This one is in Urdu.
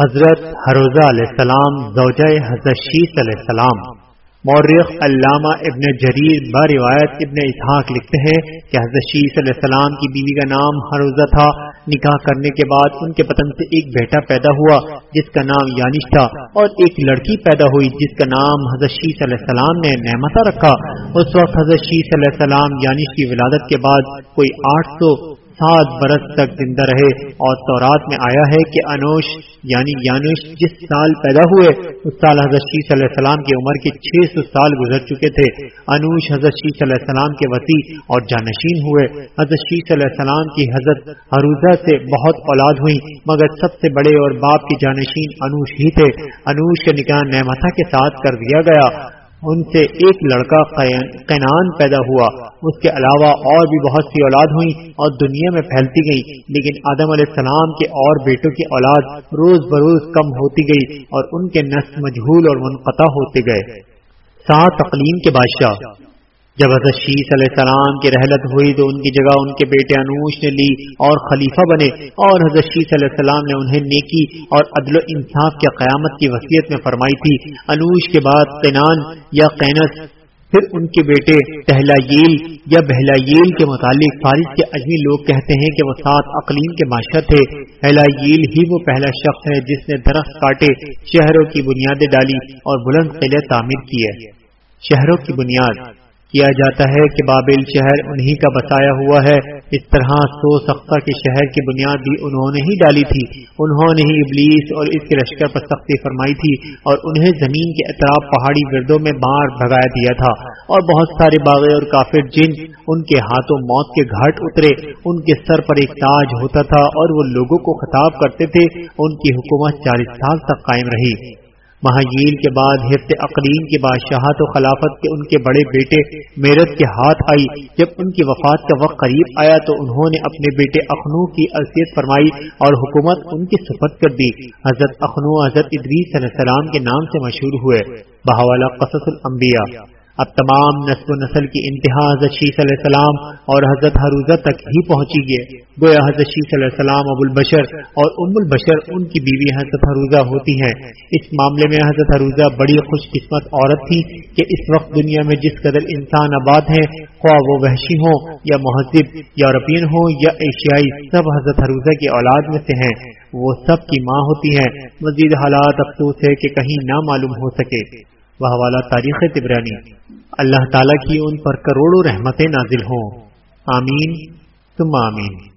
حضرت حروزہ علیہ السلام، زوجہ حضرت شیس علیہ السلام۔ مورخ علامہ ابن جریر روایت ابن اسحاق لکھتے ہیں کہ حضرت شیس علیہ السلام کی بیوی کا نام حروزہ تھا۔ نکاح کرنے کے بعد ان کے پتن سے ایک بیٹا پیدا ہوا، جس کا نام یانش تھا، اور ایک لڑکی پیدا ہوئی جس کا نام حضرت شیس علیہ السلام نے نعمتہ رکھا۔ اس وقت حضرت شیس علیہ السلام یانش کی ولادت کے بعد کوئی آٹھ سو سات برس تک زندہ رہے اور تورات میں آیا ہے کہ انوش یعنی یانوش جس سال پیدا ہوئے، اس سال حضرت شیخ علیہ السلام کی عمر کے چھ سو سال گزر چکے تھے۔ انوش حضرت شیخ علیہ السلام کے وسیع اور جانشین ہوئے۔ حضرت شیخ علیہ السلام کی حضرت حروزہ سے بہت اولاد ہوئی مگر سب سے بڑے اور باپ کی جانشین انوش ہی تھے۔ انوش کا نکاح نعمتہ کے ساتھ کر دیا گیا۔ ان سے ایک لڑکا کینان پیدا ہوا۔ اس کے علاوہ اور بھی بہت سی اولاد ہوئی اور دنیا میں پھیلتی گئی لیکن آدم علیہ السلام کے اور بیٹوں کی اولاد روز بروز کم ہوتی گئی اور ان کے نسل مجہول اور منقطع ہوتے گئے۔ سات تقلیم کے بادشاہ۔ جب حضرت شیس علیہ السلام کی رحلت ہوئی تو ان کی جگہ ان کے بیٹے انوش نے لی اور خلیفہ بنے اور حضرت شیس علیہ السلام نے انہیں نیکی اور عدل و انصاف کے قیامت کی وصیت میں فرمائی تھی۔ انوش کے بعد قینان یا قینس، پھر ان کے بیٹے تہلایل یا بہلا یل کے متعلق فارس کے اجمی لوگ کہتے ہیں کہ وہ سات اقلیم کے معاشر تھے۔ تہلایل ہی وہ پہلا شخص ہے جس نے درخت کاٹے، شہروں کی بنیادیں ڈالی اور بلند قلعے تعمیر کیے۔ شہروں کی بنیاد۔ کیا جاتا ہے کہ بابل شہر انہی کا بسایا ہوا ہے۔ اس طرح سو سختہ کے شہر کی بنیاد بھی انہوں نے ہی ڈالی تھی۔ انہوں نے ہی ابلیس اور اس کے لشکر پر سختی فرمائی تھی اور انہیں زمین کے اطراف پہاڑی گردوں میں بار بھگایا دیا تھا۔ اور بہت سارے باغے اور کافر جن ان کے ہاتھوں موت کے گھاٹ اترے۔ ان کے سر پر ایک تاج ہوتا تھا اور وہ لوگوں کو خطاب کرتے تھے۔ ان کی حکومت چالیس سال تک قائم رہی۔ مہاجیل کے بعد ہفت اقلیم کی بادشاہت و خلافت کے ان کے بڑے بیٹے میرت کے ہاتھ آئی۔ جب ان کی وفات کا وقت قریب آیا تو انہوں نے اپنے بیٹے اخنو کی ارسیت فرمائی اور حکومت ان کی سفت کر دی۔ حضرت اخنو حضرت ادریس علیہ السلام کے نام سے مشہور ہوئے۔ بہوالا قصص الانبیاء۔ اب تمام نسل و نسل کی انتہا حضرت شیخ علیہ السلام اور حضرت حروزہ تک ہی پہنچی گئے گویا حضرت شیخ علیہ السلام ابو البشر اور ام البشر، ان کی بیوی حضرت حروزہ ہوتی ہیں۔ اس معاملے میں حضرت حروزہ بڑی خوش قسمت عورت تھی کہ اس وقت دنیا میں جس قدر انسان آباد ہیں، خواہ وہ وحشی ہوں یا مہذب یورپین ہوں یا ایشیائی، سب حضرت حروزہ کی اولاد میں سے ہیں۔ وہ سب کی ماں ہوتی ہیں۔ مزید حالات افسوس ہے کہ کہیں نہ معلوم ہو سکے۔ وہ حوالہ تاریخ تبرانی۔ اللہ تعالیٰ کی ان پر کروڑوں رحمتیں نازل ہوں۔ آمین۔ تم آمین۔